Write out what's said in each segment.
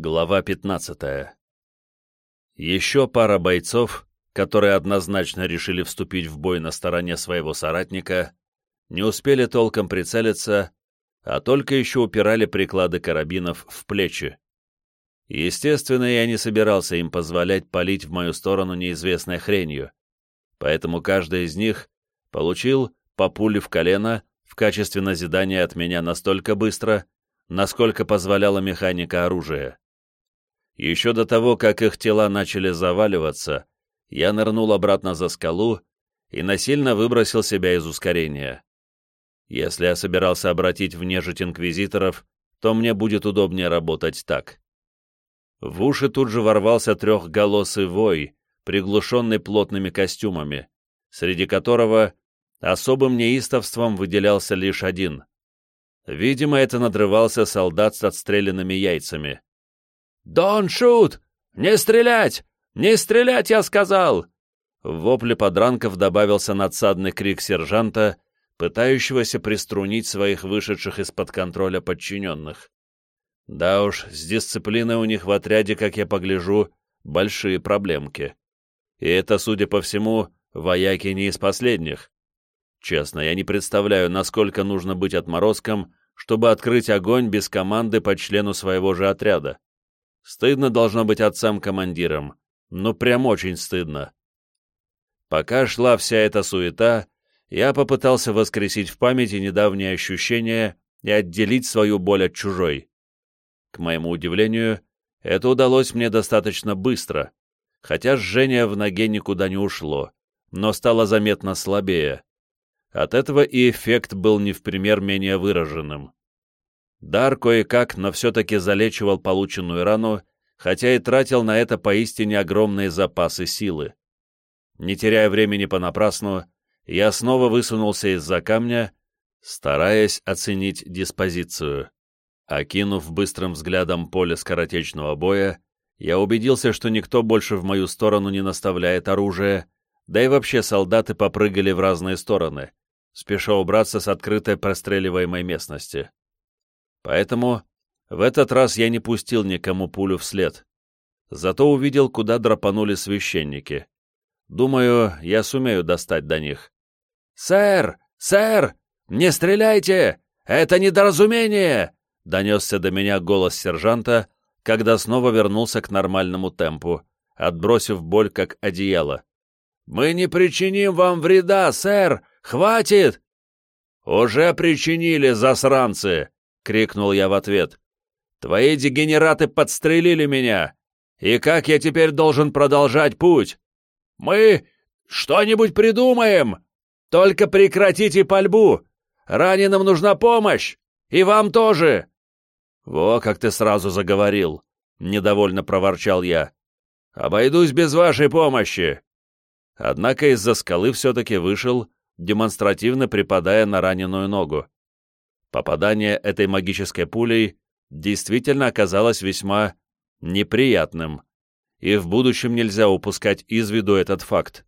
Глава 15 Еще пара бойцов, которые однозначно решили вступить в бой на стороне своего соратника, не успели толком прицелиться, а только еще упирали приклады карабинов в плечи. Естественно, я не собирался им позволять палить в мою сторону неизвестной хренью, поэтому каждый из них получил по пуле в колено в качестве назидания от меня настолько быстро, насколько позволяла механика оружия. Еще до того, как их тела начали заваливаться, я нырнул обратно за скалу и насильно выбросил себя из ускорения. Если я собирался обратить в нежить инквизиторов, то мне будет удобнее работать так. В уши тут же ворвался трехголосый вой, приглушенный плотными костюмами, среди которого особым неистовством выделялся лишь один. Видимо, это надрывался солдат с отстрелянными яйцами. «Дон шут! Не стрелять! Не стрелять, я сказал!» В вопле подранков добавился надсадный крик сержанта, пытающегося приструнить своих вышедших из-под контроля подчиненных. Да уж, с дисциплиной у них в отряде, как я погляжу, большие проблемки. И это, судя по всему, вояки не из последних. Честно, я не представляю, насколько нужно быть отморозком, чтобы открыть огонь без команды по члену своего же отряда. Стыдно должно быть отцам-командирам. Ну, прям очень стыдно. Пока шла вся эта суета, я попытался воскресить в памяти недавние ощущения и отделить свою боль от чужой. К моему удивлению, это удалось мне достаточно быстро, хотя жжение в ноге никуда не ушло, но стало заметно слабее. От этого и эффект был не в пример менее выраженным. Дар кое-как, но все-таки залечивал полученную рану, хотя и тратил на это поистине огромные запасы силы. Не теряя времени понапрасну, я снова высунулся из-за камня, стараясь оценить диспозицию. Окинув быстрым взглядом поле скоротечного боя, я убедился, что никто больше в мою сторону не наставляет оружие, да и вообще солдаты попрыгали в разные стороны, спеша убраться с открытой простреливаемой местности. Поэтому в этот раз я не пустил никому пулю вслед. Зато увидел, куда драпанули священники. Думаю, я сумею достать до них. «Сэр! Сэр! Не стреляйте! Это недоразумение!» Донесся до меня голос сержанта, когда снова вернулся к нормальному темпу, отбросив боль как одеяло. «Мы не причиним вам вреда, сэр! Хватит!» «Уже причинили, засранцы!» — крикнул я в ответ. «Твои дегенераты подстрелили меня! И как я теперь должен продолжать путь?» «Мы что-нибудь придумаем!» Только прекратите пальбу! Раненым нужна помощь! И вам тоже!» «Во, как ты сразу заговорил!» — недовольно проворчал я. «Обойдусь без вашей помощи!» Однако из-за скалы все-таки вышел, демонстративно припадая на раненую ногу. Попадание этой магической пулей действительно оказалось весьма неприятным, и в будущем нельзя упускать из виду этот факт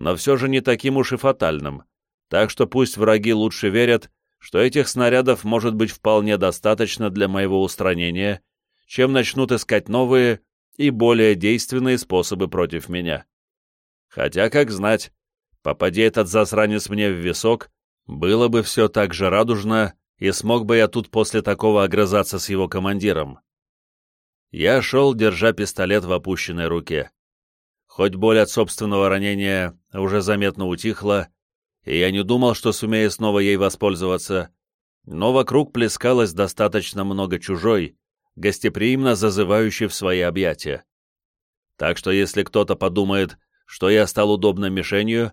но все же не таким уж и фатальным, так что пусть враги лучше верят, что этих снарядов может быть вполне достаточно для моего устранения, чем начнут искать новые и более действенные способы против меня. Хотя, как знать, попади этот засранец мне в висок, было бы все так же радужно, и смог бы я тут после такого огрызаться с его командиром. Я шел, держа пистолет в опущенной руке. Хоть боль от собственного ранения уже заметно утихла, и я не думал, что сумею снова ей воспользоваться, но вокруг плескалось достаточно много чужой, гостеприимно зазывающей в свои объятия. Так что если кто-то подумает, что я стал удобной мишенью,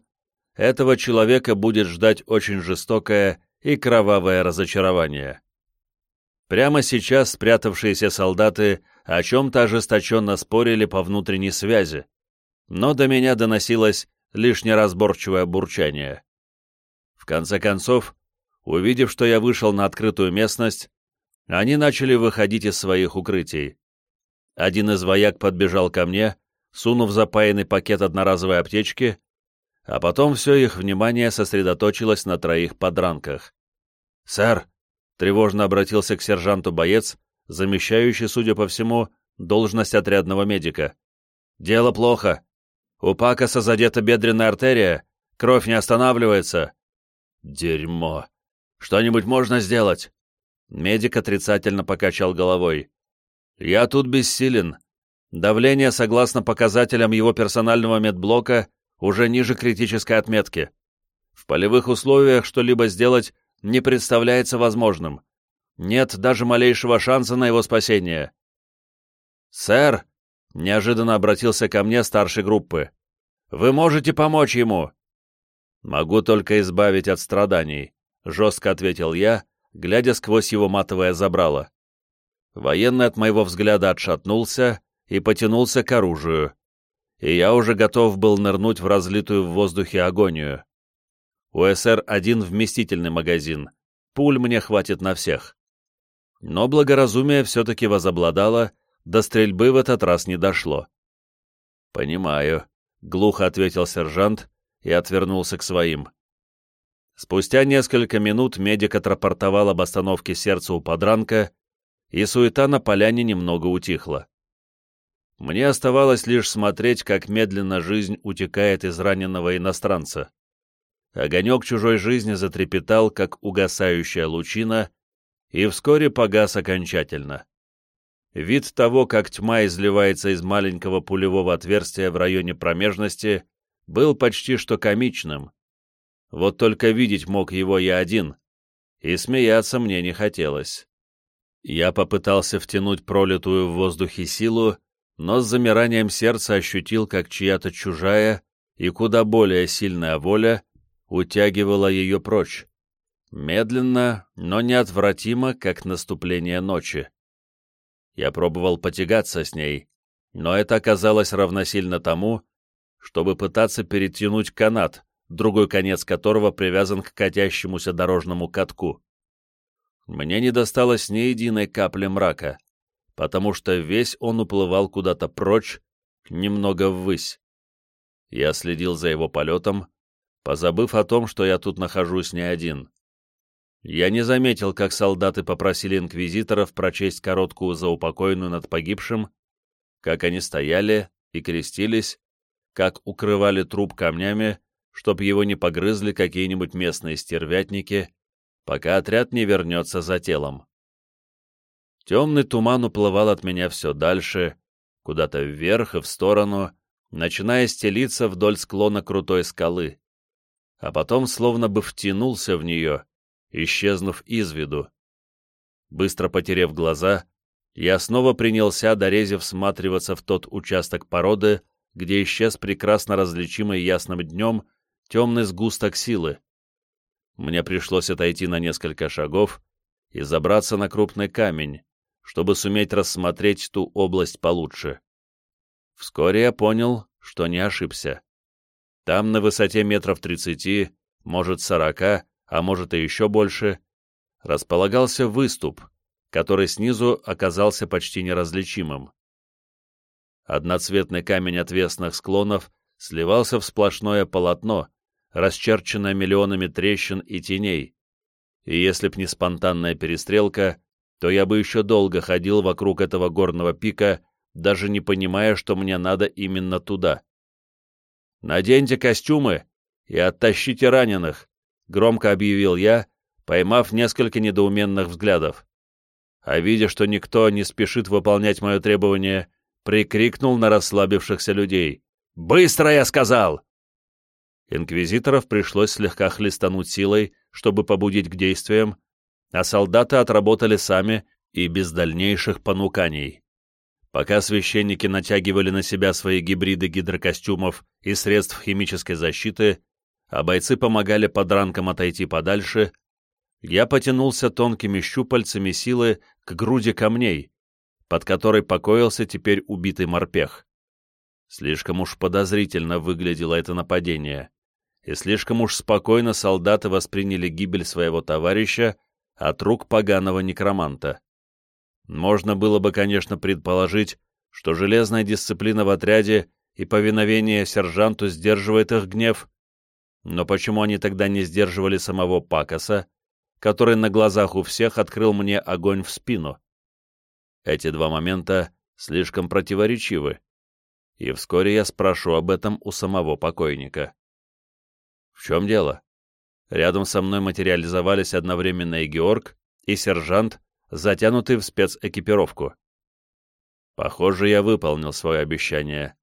этого человека будет ждать очень жестокое и кровавое разочарование. Прямо сейчас спрятавшиеся солдаты о чем-то ожесточенно спорили по внутренней связи, но до меня доносилось лишь неразборчивое бурчание. В конце концов, увидев, что я вышел на открытую местность, они начали выходить из своих укрытий. Один из вояк подбежал ко мне, сунув запаянный пакет одноразовой аптечки, а потом все их внимание сосредоточилось на троих подранках. «Сэр!» — тревожно обратился к сержанту боец, замещающий, судя по всему, должность отрядного медика. «Дело плохо. У Пакаса задета бедренная артерия, кровь не останавливается». «Дерьмо! Что-нибудь можно сделать?» Медик отрицательно покачал головой. «Я тут бессилен. Давление, согласно показателям его персонального медблока, уже ниже критической отметки. В полевых условиях что-либо сделать не представляется возможным. Нет даже малейшего шанса на его спасение. «Сэр!» — неожиданно обратился ко мне старшей группы. «Вы можете помочь ему?» «Могу только избавить от страданий», — жестко ответил я, глядя сквозь его матовое забрало. Военный от моего взгляда отшатнулся и потянулся к оружию, и я уже готов был нырнуть в разлитую в воздухе агонию. У СР один вместительный магазин, пуль мне хватит на всех. Но благоразумие все-таки возобладало, до стрельбы в этот раз не дошло. «Понимаю», — глухо ответил сержант и отвернулся к своим. Спустя несколько минут медик отрапортовал об остановке сердца у подранка, и суета на поляне немного утихла. Мне оставалось лишь смотреть, как медленно жизнь утекает из раненого иностранца. Огонек чужой жизни затрепетал, как угасающая лучина, и вскоре погас окончательно. Вид того, как тьма изливается из маленького пулевого отверстия в районе промежности, был почти что комичным. Вот только видеть мог его я один, и смеяться мне не хотелось. Я попытался втянуть пролитую в воздухе силу, но с замиранием сердца ощутил, как чья-то чужая и куда более сильная воля утягивала ее прочь. Медленно, но неотвратимо, как наступление ночи. Я пробовал потягаться с ней, но это оказалось равносильно тому, чтобы пытаться перетянуть канат, другой конец которого привязан к катящемуся дорожному катку. Мне не досталось ни единой капли мрака, потому что весь он уплывал куда-то прочь, немного ввысь. Я следил за его полетом, позабыв о том, что я тут нахожусь не один. Я не заметил, как солдаты попросили инквизиторов прочесть короткую заупокойную над погибшим, как они стояли и крестились, как укрывали труп камнями, чтоб его не погрызли какие-нибудь местные стервятники, пока отряд не вернется за телом. Темный туман уплывал от меня все дальше, куда-то вверх и в сторону, начиная стелиться вдоль склона крутой скалы, а потом словно бы втянулся в нее, исчезнув из виду. Быстро потерев глаза, я снова принялся, дорезив, всматриваться в тот участок породы, где исчез прекрасно различимый ясным днем темный сгусток силы. Мне пришлось отойти на несколько шагов и забраться на крупный камень, чтобы суметь рассмотреть ту область получше. Вскоре я понял, что не ошибся. Там на высоте метров тридцати, может сорока, а может и еще больше, располагался выступ, который снизу оказался почти неразличимым. Одноцветный камень отвесных склонов сливался в сплошное полотно, расчерченное миллионами трещин и теней, и если б не спонтанная перестрелка, то я бы еще долго ходил вокруг этого горного пика, даже не понимая, что мне надо именно туда. «Наденьте костюмы и оттащите раненых», — громко объявил я, поймав несколько недоуменных взглядов. А видя, что никто не спешит выполнять мое требование, прикрикнул на расслабившихся людей. «Быстро, я сказал!» Инквизиторов пришлось слегка хлестануть силой, чтобы побудить к действиям, а солдаты отработали сами и без дальнейших понуканий. Пока священники натягивали на себя свои гибриды гидрокостюмов и средств химической защиты, а бойцы помогали подранкам отойти подальше, я потянулся тонкими щупальцами силы к груди камней, под которой покоился теперь убитый морпех. Слишком уж подозрительно выглядело это нападение, и слишком уж спокойно солдаты восприняли гибель своего товарища от рук поганого некроманта. Можно было бы, конечно, предположить, что железная дисциплина в отряде и повиновение сержанту сдерживает их гнев, но почему они тогда не сдерживали самого Пакоса, который на глазах у всех открыл мне огонь в спину? Эти два момента слишком противоречивы, и вскоре я спрошу об этом у самого покойника. В чем дело? Рядом со мной материализовались одновременно и Георг, и сержант, затянутый в спецэкипировку. Похоже, я выполнил свое обещание.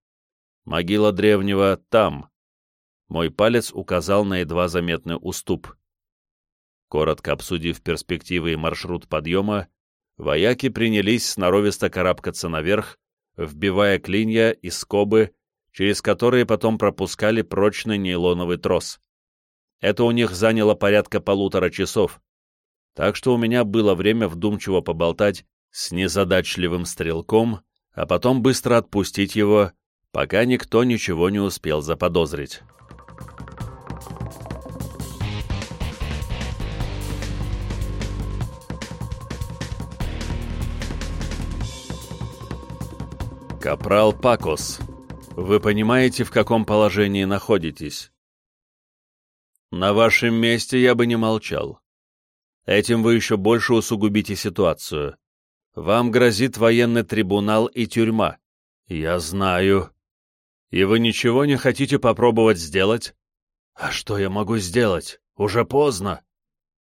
Могила древнего там. Мой палец указал на едва заметный уступ. Коротко обсудив перспективы и маршрут подъема, вояки принялись сноровисто карабкаться наверх, вбивая клинья и скобы, через которые потом пропускали прочный нейлоновый трос. Это у них заняло порядка полутора часов, так что у меня было время вдумчиво поболтать с незадачливым стрелком, а потом быстро отпустить его, пока никто ничего не успел заподозрить. «Капрал Пакос, вы понимаете, в каком положении находитесь?» «На вашем месте я бы не молчал. Этим вы еще больше усугубите ситуацию. Вам грозит военный трибунал и тюрьма. Я знаю. И вы ничего не хотите попробовать сделать? А что я могу сделать? Уже поздно.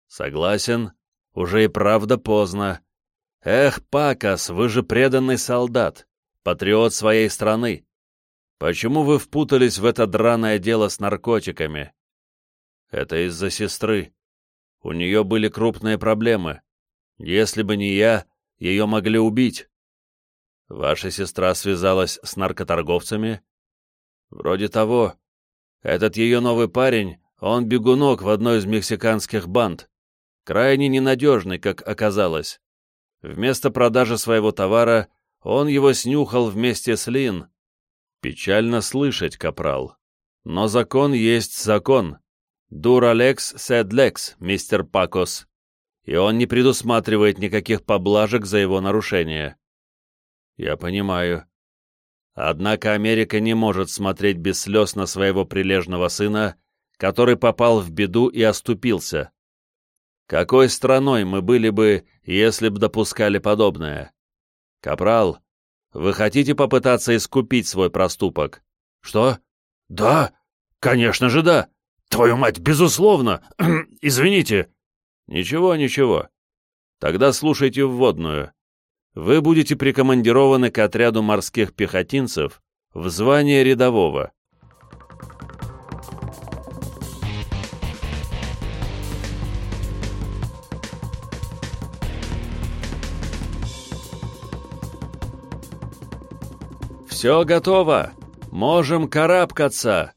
Согласен, уже и правда поздно. Эх, Пакас, вы же преданный солдат патриот своей страны. Почему вы впутались в это драное дело с наркотиками? Это из-за сестры. У нее были крупные проблемы. Если бы не я, ее могли убить. Ваша сестра связалась с наркоторговцами? Вроде того. Этот ее новый парень, он бегунок в одной из мексиканских банд. Крайне ненадежный, как оказалось. Вместо продажи своего товара он его снюхал вместе с Лин. Печально слышать, капрал. Но закон есть закон. Дуралекс сед лекс, мистер Пакос. И он не предусматривает никаких поблажек за его нарушение. Я понимаю. Однако Америка не может смотреть без слез на своего прилежного сына, который попал в беду и оступился. Какой страной мы были бы, если б допускали подобное? «Капрал, вы хотите попытаться искупить свой проступок?» «Что? Да, конечно же да! Твою мать, безусловно! Извините!» «Ничего, ничего. Тогда слушайте вводную. Вы будете прикомандированы к отряду морских пехотинцев в звание рядового. «Все готово! Можем карабкаться!»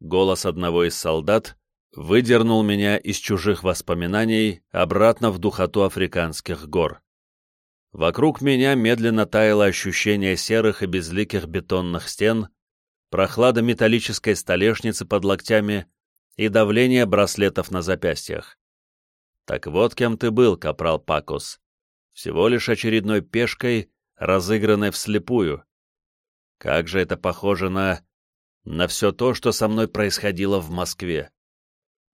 Голос одного из солдат выдернул меня из чужих воспоминаний обратно в духоту африканских гор. Вокруг меня медленно таяло ощущение серых и безликих бетонных стен, прохлада металлической столешницы под локтями и давление браслетов на запястьях. Так вот кем ты был, капрал Пакус. Всего лишь очередной пешкой, разыгранной вслепую. Как же это похоже на... на все то, что со мной происходило в Москве.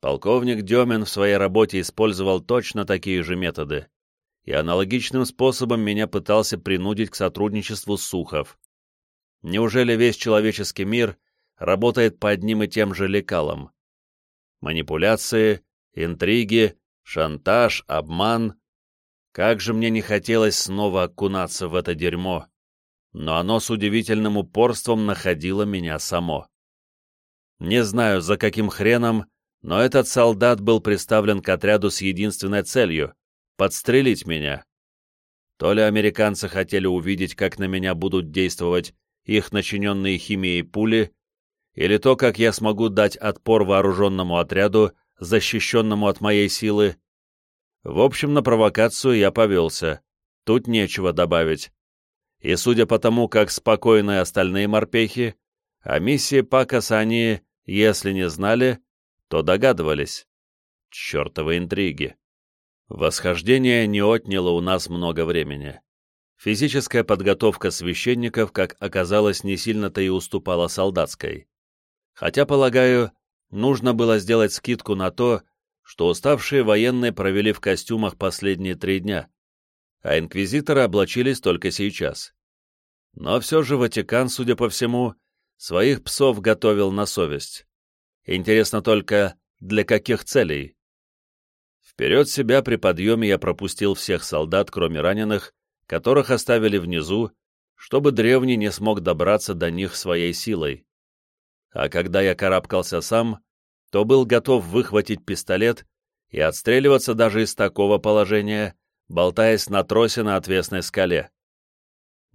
Полковник Демин в своей работе использовал точно такие же методы, и аналогичным способом меня пытался принудить к сотрудничеству Сухов. Неужели весь человеческий мир работает по одним и тем же лекалам? Манипуляции, интриги, шантаж, обман. Как же мне не хотелось снова окунаться в это дерьмо но оно с удивительным упорством находило меня само. Не знаю, за каким хреном, но этот солдат был представлен к отряду с единственной целью — подстрелить меня. То ли американцы хотели увидеть, как на меня будут действовать их начиненные химией пули, или то, как я смогу дать отпор вооруженному отряду, защищенному от моей силы. В общем, на провокацию я повелся. Тут нечего добавить и судя по тому, как спокойны остальные морпехи, о миссии Пакаса они, если не знали, то догадывались. Чертовы интриги. Восхождение не отняло у нас много времени. Физическая подготовка священников, как оказалось, не сильно-то и уступала солдатской. Хотя, полагаю, нужно было сделать скидку на то, что уставшие военные провели в костюмах последние три дня. а инквизиторы облачились только сейчас. Но все же Ватикан, судя по всему, своих псов готовил на совесть. Интересно только, для каких целей? Вперед себя при подъеме я пропустил всех солдат, кроме раненых, которых оставили внизу, чтобы древний не смог добраться до них своей силой. А когда я карабкался сам, то был готов выхватить пистолет и отстреливаться даже из такого положения, болтаясь на тросе на отвесной скале.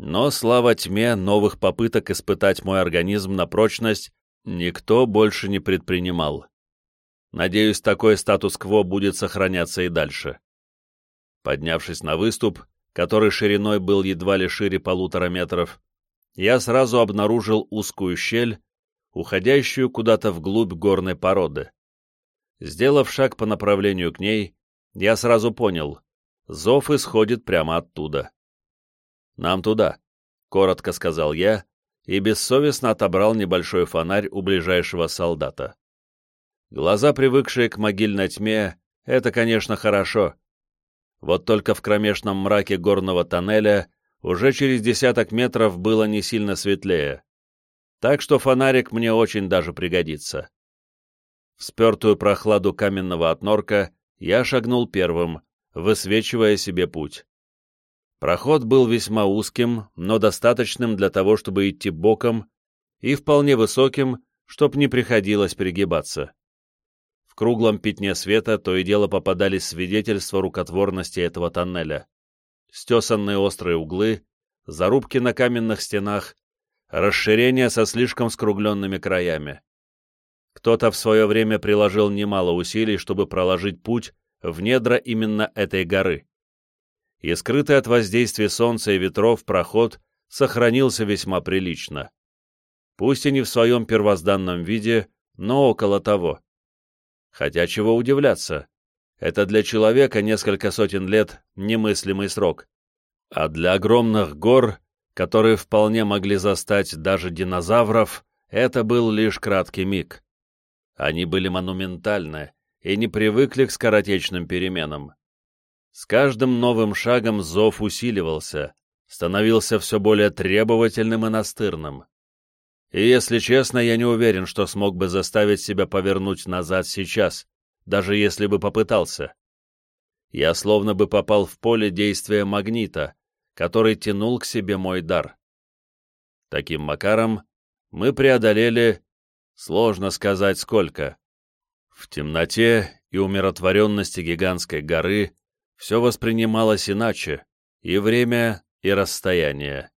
Но, слава тьме, новых попыток испытать мой организм на прочность никто больше не предпринимал. Надеюсь, такой статус-кво будет сохраняться и дальше. Поднявшись на выступ, который шириной был едва ли шире полутора метров, я сразу обнаружил узкую щель, уходящую куда-то вглубь горной породы. Сделав шаг по направлению к ней, я сразу понял, зов исходит прямо оттуда. «Нам туда», — коротко сказал я и бессовестно отобрал небольшой фонарь у ближайшего солдата. Глаза, привыкшие к могильной тьме, это, конечно, хорошо. Вот только в кромешном мраке горного тоннеля уже через десяток метров было не сильно светлее. Так что фонарик мне очень даже пригодится. В спертую прохладу каменного отнорка я шагнул первым, высвечивая себе путь. Проход был весьма узким, но достаточным для того, чтобы идти боком, и вполне высоким, чтоб не приходилось перегибаться. В круглом пятне света то и дело попадались свидетельства рукотворности этого тоннеля. Стесанные острые углы, зарубки на каменных стенах, расширения со слишком скругленными краями. Кто-то в свое время приложил немало усилий, чтобы проложить путь в недра именно этой горы и скрытый от воздействия солнца и ветров проход сохранился весьма прилично. Пусть и не в своем первозданном виде, но около того. Хотя чего удивляться, это для человека несколько сотен лет немыслимый срок. А для огромных гор, которые вполне могли застать даже динозавров, это был лишь краткий миг. Они были монументальны и не привыкли к скоротечным переменам. С каждым новым шагом зов усиливался, становился все более требовательным и настырным. И, если честно, я не уверен, что смог бы заставить себя повернуть назад сейчас, даже если бы попытался. Я словно бы попал в поле действия магнита, который тянул к себе мой дар. Таким макаром мы преодолели, сложно сказать сколько. В темноте и умиротворенности гигантской горы все воспринималось иначе, и время, и расстояние.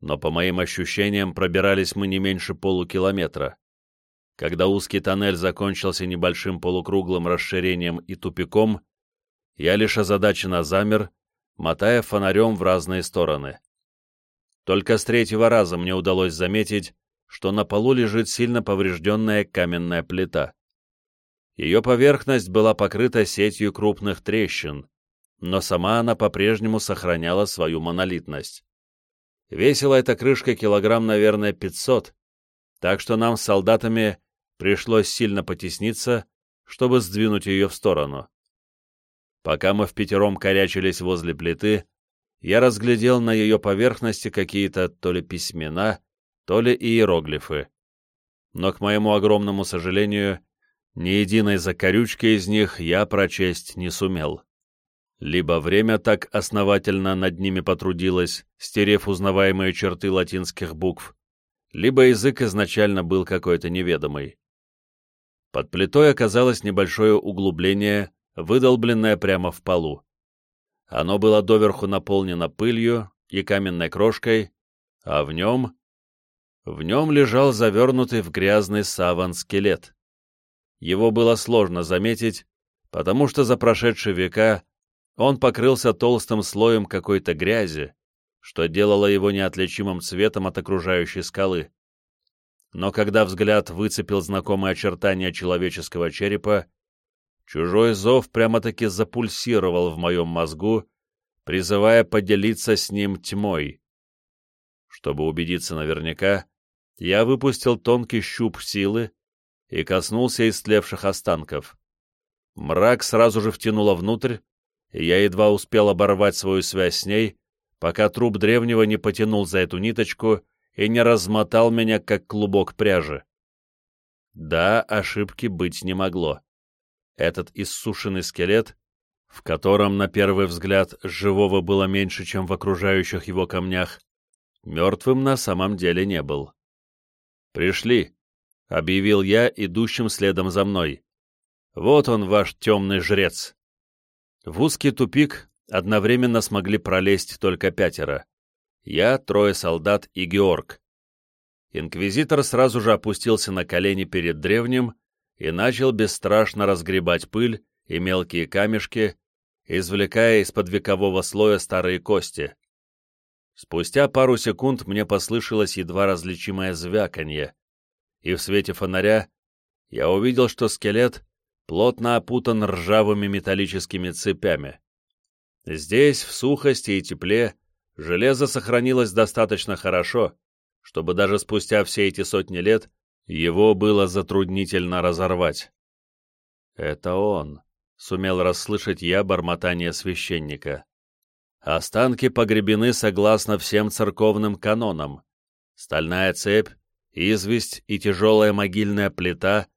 Но по моим ощущениям пробирались мы не меньше полукилометра. Когда узкий тоннель закончился небольшим полукруглым расширением и тупиком, я лишь озадаченно замер, мотая фонарем в разные стороны. Только с третьего раза мне удалось заметить, что на полу лежит сильно поврежденная каменная плита. Ее поверхность была покрыта сетью крупных трещин, но сама она по-прежнему сохраняла свою монолитность. Весила эта крышка килограмм, наверное, 500, так что нам с солдатами пришлось сильно потесниться, чтобы сдвинуть ее в сторону. Пока мы в пятером корячились возле плиты, я разглядел на ее поверхности какие-то то ли письмена, то ли иероглифы. Но, к моему огромному сожалению, ни единой закорючки из них я прочесть не сумел. Либо время так основательно над ними потрудилось, стерев узнаваемые черты латинских букв, либо язык изначально был какой-то неведомый. Под плитой оказалось небольшое углубление, выдолбленное прямо в полу. Оно было доверху наполнено пылью и каменной крошкой, а в нем... В нем лежал завернутый в грязный саван скелет. Его было сложно заметить, потому что за прошедшие века он покрылся толстым слоем какой-то грязи, что делало его неотличимым цветом от окружающей скалы. Но когда взгляд выцепил знакомые очертания человеческого черепа, чужой зов прямо-таки запульсировал в моем мозгу, призывая поделиться с ним тьмой. Чтобы убедиться наверняка, я выпустил тонкий щуп силы и коснулся истлевших останков. Мрак сразу же втянуло внутрь, и я едва успел оборвать свою связь с ней, пока труп древнего не потянул за эту ниточку и не размотал меня, как клубок пряжи. Да, ошибки быть не могло. Этот иссушенный скелет, в котором, на первый взгляд, живого было меньше, чем в окружающих его камнях, мертвым на самом деле не был. «Пришли», — объявил я идущим следом за мной. «Вот он, ваш темный жрец». В узкий тупик одновременно смогли пролезть только пятеро. Я, трое солдат и Георг. Инквизитор сразу же опустился на колени перед древним и начал бесстрашно разгребать пыль и мелкие камешки, извлекая из-под векового слоя старые кости. Спустя пару секунд мне послышалось едва различимое звяканье, и в свете фонаря я увидел, что скелет плотно опутан ржавыми металлическими цепями. Здесь, в сухости и тепле, железо сохранилось достаточно хорошо, чтобы даже спустя все эти сотни лет его было затруднительно разорвать. «Это он», — сумел расслышать я бормотание священника. «Останки погребены согласно всем церковным канонам. Стальная цепь, известь и тяжелая могильная плита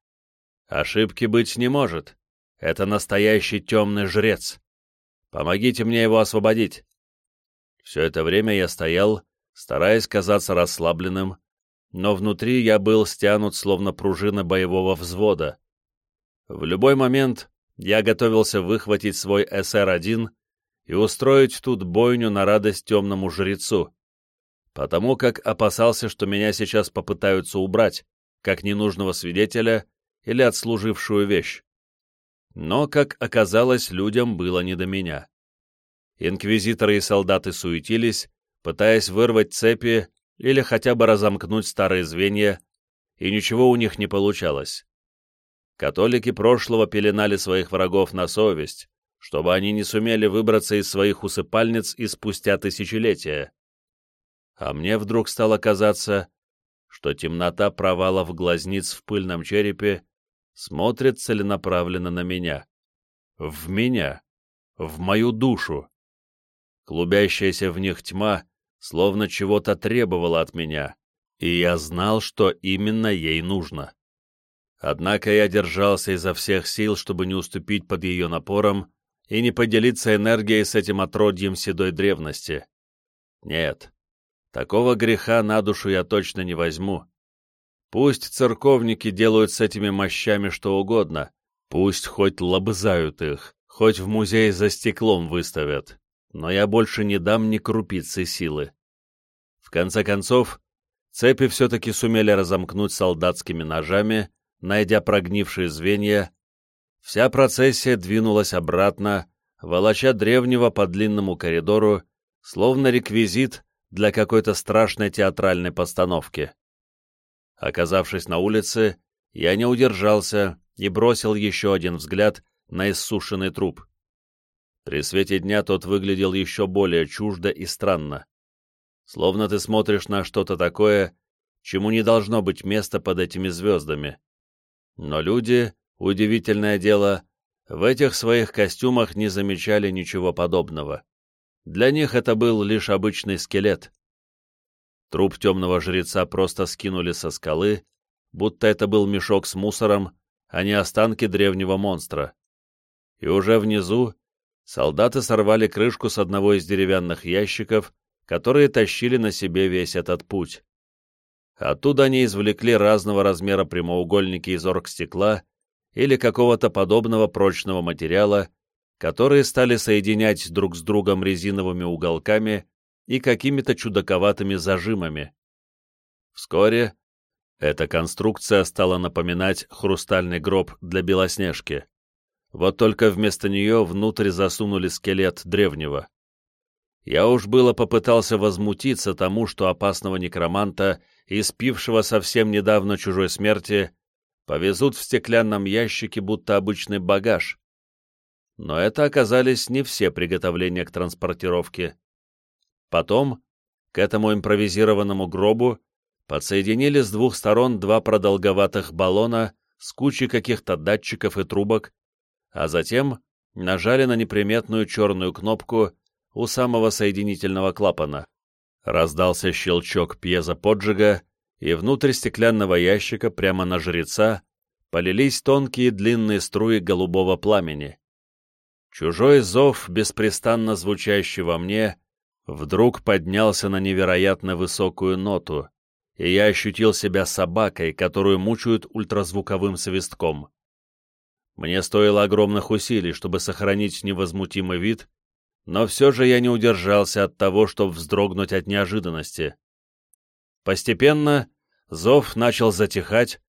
Ошибки быть не может. Это настоящий темный жрец. Помогите мне его освободить. Все это время я стоял, стараясь казаться расслабленным, но внутри я был стянут, словно пружина боевого взвода. В любой момент я готовился выхватить свой СР-1 и устроить тут бойню на радость темному жрецу, потому как опасался, что меня сейчас попытаются убрать, как ненужного свидетеля или отслужившую вещь. Но, как оказалось, людям было не до меня. Инквизиторы и солдаты суетились, пытаясь вырвать цепи или хотя бы разомкнуть старые звенья, и ничего у них не получалось. Католики прошлого пеленали своих врагов на совесть, чтобы они не сумели выбраться из своих усыпальниц и спустя тысячелетия. А мне вдруг стало казаться, что темнота провалов глазниц в пыльном черепе смотрят целенаправленно на меня. В меня. В мою душу. Клубящаяся в них тьма словно чего-то требовала от меня, и я знал, что именно ей нужно. Однако я держался изо всех сил, чтобы не уступить под ее напором и не поделиться энергией с этим отродьем седой древности. Нет, такого греха на душу я точно не возьму, Пусть церковники делают с этими мощами что угодно, пусть хоть лобызают их, хоть в музей за стеклом выставят, но я больше не дам ни крупицы силы. В конце концов, цепи все-таки сумели разомкнуть солдатскими ножами, найдя прогнившие звенья. Вся процессия двинулась обратно, волоча древнего по длинному коридору, словно реквизит для какой-то страшной театральной постановки. Оказавшись на улице, я не удержался и бросил еще один взгляд на иссушенный труп. При свете дня тот выглядел еще более чуждо и странно. Словно ты смотришь на что-то такое, чему не должно быть места под этими звездами. Но люди, удивительное дело, в этих своих костюмах не замечали ничего подобного. Для них это был лишь обычный скелет. Труп темного жреца просто скинули со скалы, будто это был мешок с мусором, а не останки древнего монстра. И уже внизу солдаты сорвали крышку с одного из деревянных ящиков, которые тащили на себе весь этот путь. Оттуда они извлекли разного размера прямоугольники из оргстекла или какого-то подобного прочного материала, которые стали соединять друг с другом резиновыми уголками и какими-то чудаковатыми зажимами. Вскоре эта конструкция стала напоминать хрустальный гроб для Белоснежки. Вот только вместо нее внутрь засунули скелет древнего. Я уж было попытался возмутиться тому, что опасного некроманта, испившего совсем недавно чужой смерти, повезут в стеклянном ящике, будто обычный багаж. Но это оказались не все приготовления к транспортировке. Потом к этому импровизированному гробу подсоединили с двух сторон два продолговатых баллона с кучей каких-то датчиков и трубок, а затем нажали на неприметную черную кнопку у самого соединительного клапана. Раздался щелчок пьезоподжига, и внутрь стеклянного ящика прямо на жреца полились тонкие длинные струи голубого пламени. Чужой зов, беспрестанно звучащий во мне, вдруг поднялся на невероятно высокую ноту, и я ощутил себя собакой, которую мучают ультразвуковым свистком. Мне стоило огромных усилий, чтобы сохранить невозмутимый вид, но все же я не удержался от того, чтобы вздрогнуть от неожиданности. Постепенно зов начал затихать,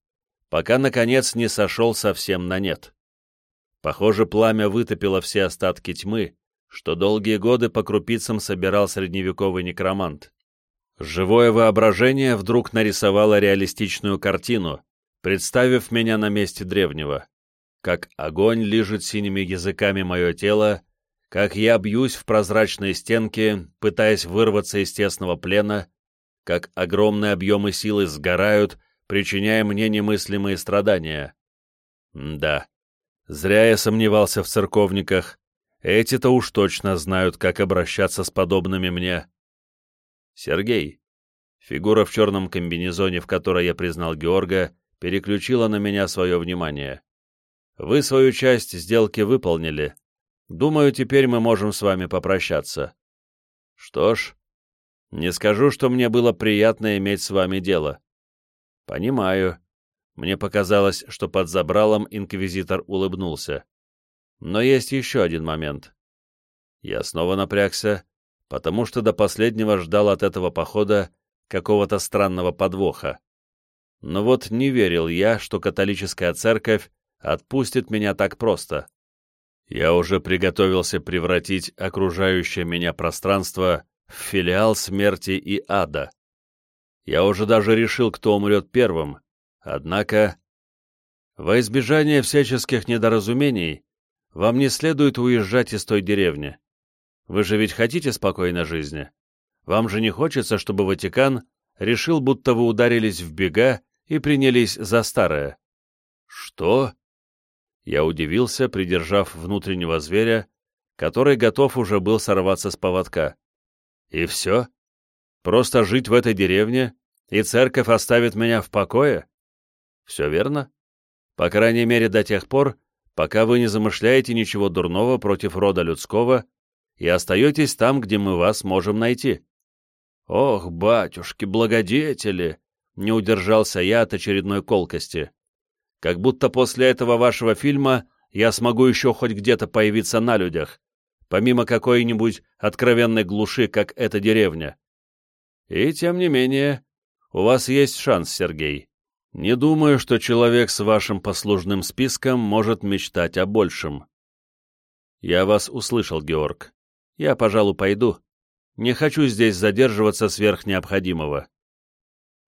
пока, наконец, не сошел совсем на нет. Похоже, пламя вытопило все остатки тьмы, что долгие годы по крупицам собирал средневековый некромант. Живое воображение вдруг нарисовало реалистичную картину, представив меня на месте древнего. Как огонь лижет синими языками мое тело, как я бьюсь в прозрачные стенки, пытаясь вырваться из тесного плена, как огромные объемы силы сгорают, причиняя мне немыслимые страдания. М да, Зря я сомневался в церковниках. Эти-то уж точно знают, как обращаться с подобными мне. Сергей. Фигура в черном комбинезоне, в которой я признал Георга, переключила на меня свое внимание. Вы свою часть сделки выполнили. Думаю, теперь мы можем с вами попрощаться. Что ж, не скажу, что мне было приятно иметь с вами дело. Понимаю. Мне показалось, что под забралом инквизитор улыбнулся. Но есть еще один момент. Я снова напрягся, потому что до последнего ждал от этого похода какого-то странного подвоха. Но вот не верил я, что католическая церковь отпустит меня так просто. Я уже приготовился превратить окружающее меня пространство в филиал смерти и ада. Я уже даже решил, кто умрет первым, Однако, во избежание всяческих недоразумений, вам не следует уезжать из той деревни. Вы же ведь хотите спокойной жизни? Вам же не хочется, чтобы Ватикан решил, будто вы ударились в бега и принялись за старое. Что? Я удивился, придержав внутреннего зверя, который готов уже был сорваться с поводка. И все? Просто жить в этой деревне, и церковь оставит меня в покое? Все верно? По крайней мере, до тех пор, пока вы не замышляете ничего дурного против рода людского и остаетесь там, где мы вас можем найти. Ох, батюшки, благодетели! Не удержался я от очередной колкости. Как будто после этого вашего фильма я смогу еще хоть где-то появиться на людях, помимо какой-нибудь откровенной глуши, как эта деревня. И тем не менее, у вас есть шанс, Сергей. Не думаю, что человек с вашим послужным списком может мечтать о большем. Я вас услышал, Георг. Я, пожалуй, пойду. Не хочу здесь задерживаться сверх необходимого.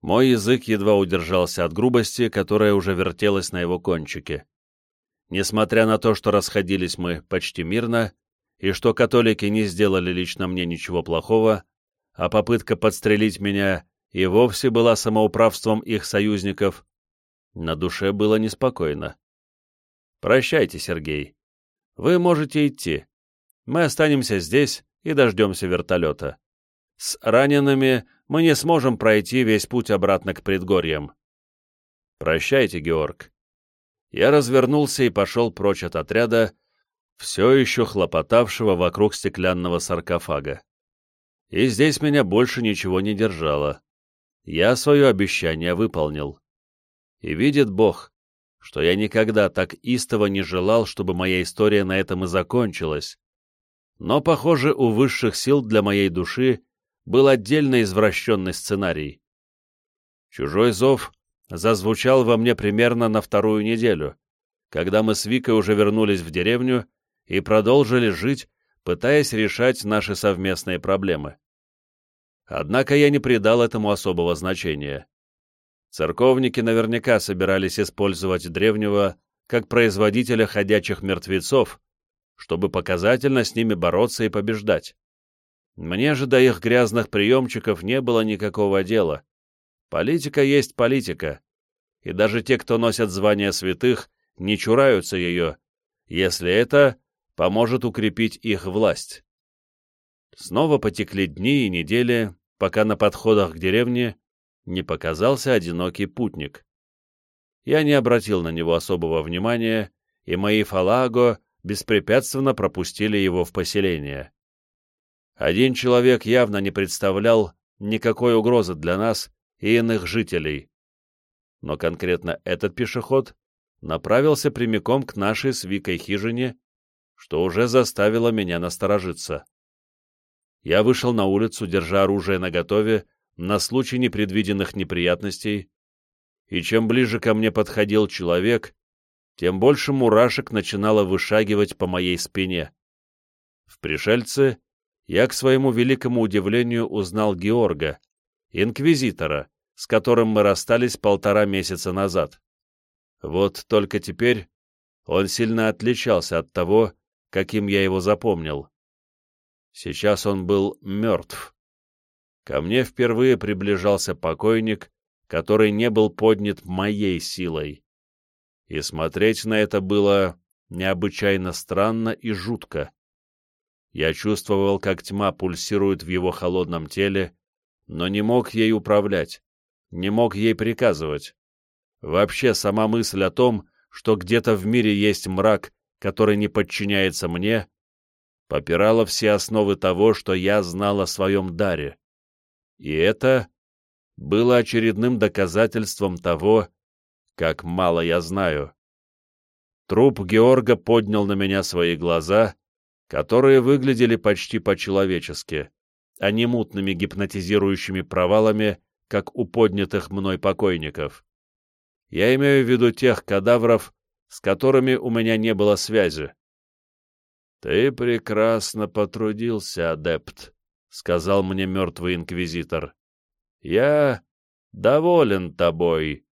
Мой язык едва удержался от грубости, которая уже вертелась на его кончике. Несмотря на то, что расходились мы почти мирно, и что католики не сделали лично мне ничего плохого, а попытка подстрелить меня и вовсе была самоуправством их союзников, на душе было неспокойно. «Прощайте, Сергей. Вы можете идти. Мы останемся здесь и дождемся вертолета. С ранеными мы не сможем пройти весь путь обратно к предгорьям. Прощайте, Георг». Я развернулся и пошел прочь от отряда, все еще хлопотавшего вокруг стеклянного саркофага. И здесь меня больше ничего не держало я свое обещание выполнил. И видит Бог, что я никогда так истово не желал, чтобы моя история на этом и закончилась. Но, похоже, у высших сил для моей души был отдельно извращенный сценарий. Чужой зов зазвучал во мне примерно на вторую неделю, когда мы с Викой уже вернулись в деревню и продолжили жить, пытаясь решать наши совместные проблемы. Однако я не придал этому особого значения. Церковники наверняка собирались использовать древнего как производителя ходячих мертвецов, чтобы показательно с ними бороться и побеждать. Мне же до их грязных приемчиков не было никакого дела. Политика есть политика, и даже те, кто носят звание святых, не чураются ее, если это поможет укрепить их власть. Снова потекли дни и недели, пока на подходах к деревне не показался одинокий путник. Я не обратил на него особого внимания, и мои фалаго беспрепятственно пропустили его в поселение. Один человек явно не представлял никакой угрозы для нас и иных жителей. Но конкретно этот пешеход направился прямиком к нашей с Викой хижине, что уже заставило меня насторожиться. Я вышел на улицу, держа оружие наготове на случай непредвиденных неприятностей, и чем ближе ко мне подходил человек, тем больше мурашек начинало вышагивать по моей спине. В пришельце я, к своему великому удивлению, узнал Георга, инквизитора, с которым мы расстались полтора месяца назад. Вот только теперь он сильно отличался от того, каким я его запомнил. Сейчас он был мертв. Ко мне впервые приближался покойник, который не был поднят моей силой. И смотреть на это было необычайно странно и жутко. Я чувствовал, как тьма пульсирует в его холодном теле, но не мог ей управлять, не мог ей приказывать. Вообще, сама мысль о том, что где-то в мире есть мрак, который не подчиняется мне, попирала все основы того, что я знал о своем даре. И это было очередным доказательством того, как мало я знаю. Труп Георга поднял на меня свои глаза, которые выглядели почти по-человечески, а не мутными гипнотизирующими провалами, как у поднятых мной покойников. Я имею в виду тех кадавров, с которыми у меня не было связи. «Ты прекрасно потрудился, адепт», — сказал мне мертвый инквизитор. «Я доволен тобой,